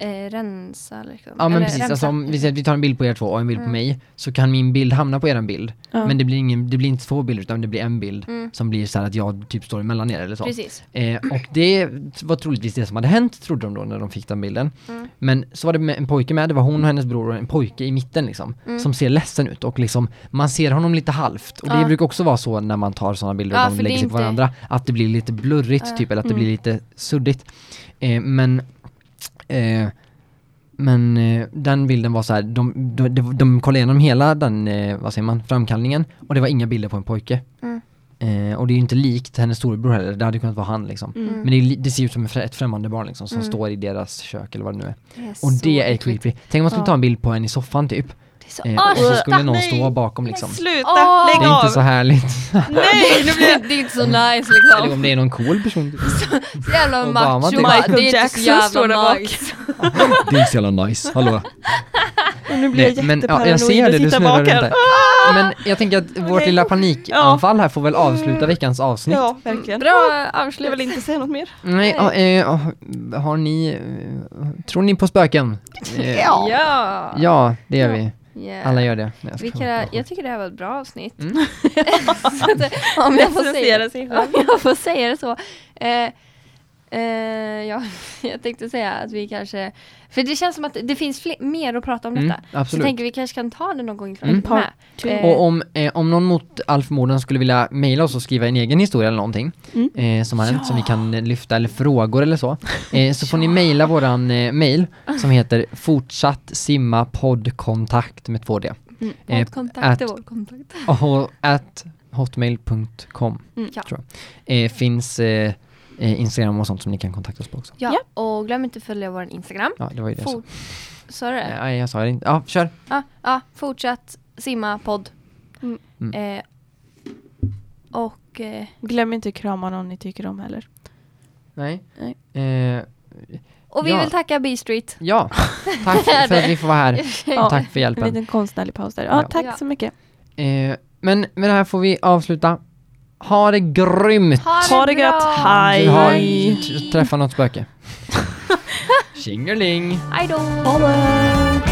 eh, rensa liksom. Ja men Eller precis, alltså om vi säger att vi tar en bild på er två och en bild på Mm. mig så kan min bild hamna på eran bild. Ja. Men det blir, ingen, det blir inte två bilder utan det blir en bild Mm. som blir så här att jag typ står emellan er eller så. Precis. Eh, och det var troligtvis det som hade hänt trodde de då när de fick den bilden. Mm. Men så var det med en pojke med, det var hon och hennes bror och en pojke i mitten liksom. Mm. Som ser ledsen ut och liksom man ser honom lite halvt. Och det Ja. brukar också vara så när man tar sådana bilder Ja, och de lägger sig på inte- varandra. Att det blir lite blurrigt Ja. typ eller att det Mm. blir lite suddigt. Eh, men eh, men eh, den bilden var så här, de, de, de, de kollade igenom hela den, eh, vad säger man, framkallningen och det var inga bilder på en pojke. Mm. Eh, och det är ju inte likt hennes storebror heller, det hade kunnat vara han liksom. Mm. Men det, det ser ut som ett främmande barn liksom, som Mm. står i deras kök eller vad det nu är. Det är Och det är creepy. Tänk om man skulle Ja. ta en bild på en i soffan typ. Så Eh, och så skulle någon nej. stå bakom liksom. Sluta, Åh! lägg Det är av! inte så härligt. Nej, nu blir jag... det är inte så nice Eller liksom. om det är någon cool person. Så jävla Obama macho. typ. Michael det är inte Jackson så står där jävla bak. nice. Det är inte så jävla nice, hallå. Och nu blir jag Nej, men ja, jag ser det, du snurrar runt där. Men jag tänker att vårt Okej. lilla panikanfall här får väl avsluta veckans avsnitt. Ja, verkligen. Bra Jag avslut. vill inte säga något mer. Nej, ja, eh, ja, har ni, eh, tror ni på spöken? Eh, Ja. Ja. Ja, det gör vi. Yeah. Alla gör det. Jag Vi skojar. kan, jag tycker det här var ett bra avsnitt. Mm. så att, om jag får säga, om jag får säga det så. Eh, eh, ja, jag tänkte säga att vi kanske, för det känns som att det finns fler, mer att prata om Mm, detta. Så jag absolut. tänker vi kanske kan ta det någon gång Mm. mm. med. Two. Eh, Och om, eh, om någon mot all förmodan skulle vilja mejla oss och skriva en egen historia eller någonting Mm. eh, som, har hänt, som vi kan eh, lyfta, eller frågor eller så, eh, så får ni mejla våran eh, mejl som heter fortsatt simma poddkontakt med 2D. Mm. Eh, Vår kontakt är vår kontakt. och at hotmail.com Mm. Ja. tror jag. Eh, finns eh, eh, Instagram och sånt som ni kan kontakta oss på också. Ja, Ja. och glöm inte att följa vår Instagram. Ja, det var ju det jag sa. Du det? Eh, Nej, jag sa det inte. Ja, kör. Ja, ja, fortsatt simma podd. Mm. Mm. Eh, och eh, Glöm inte att krama någon ni tycker om heller. Nej. Nej. Eh, och vi Ja. vill tacka B-Street. ja, tack för att vi får vara här. Ja. Tack för En hjälpen. liten konstnärlig paus där. Ja, Ja. tack Ja. så mycket. Eh, men med det här får vi avsluta. Ha det grymt! Ha det gött. bra. Hej. Ha, t- träffa något spöke. Tjingeling! Hej då! Ha det!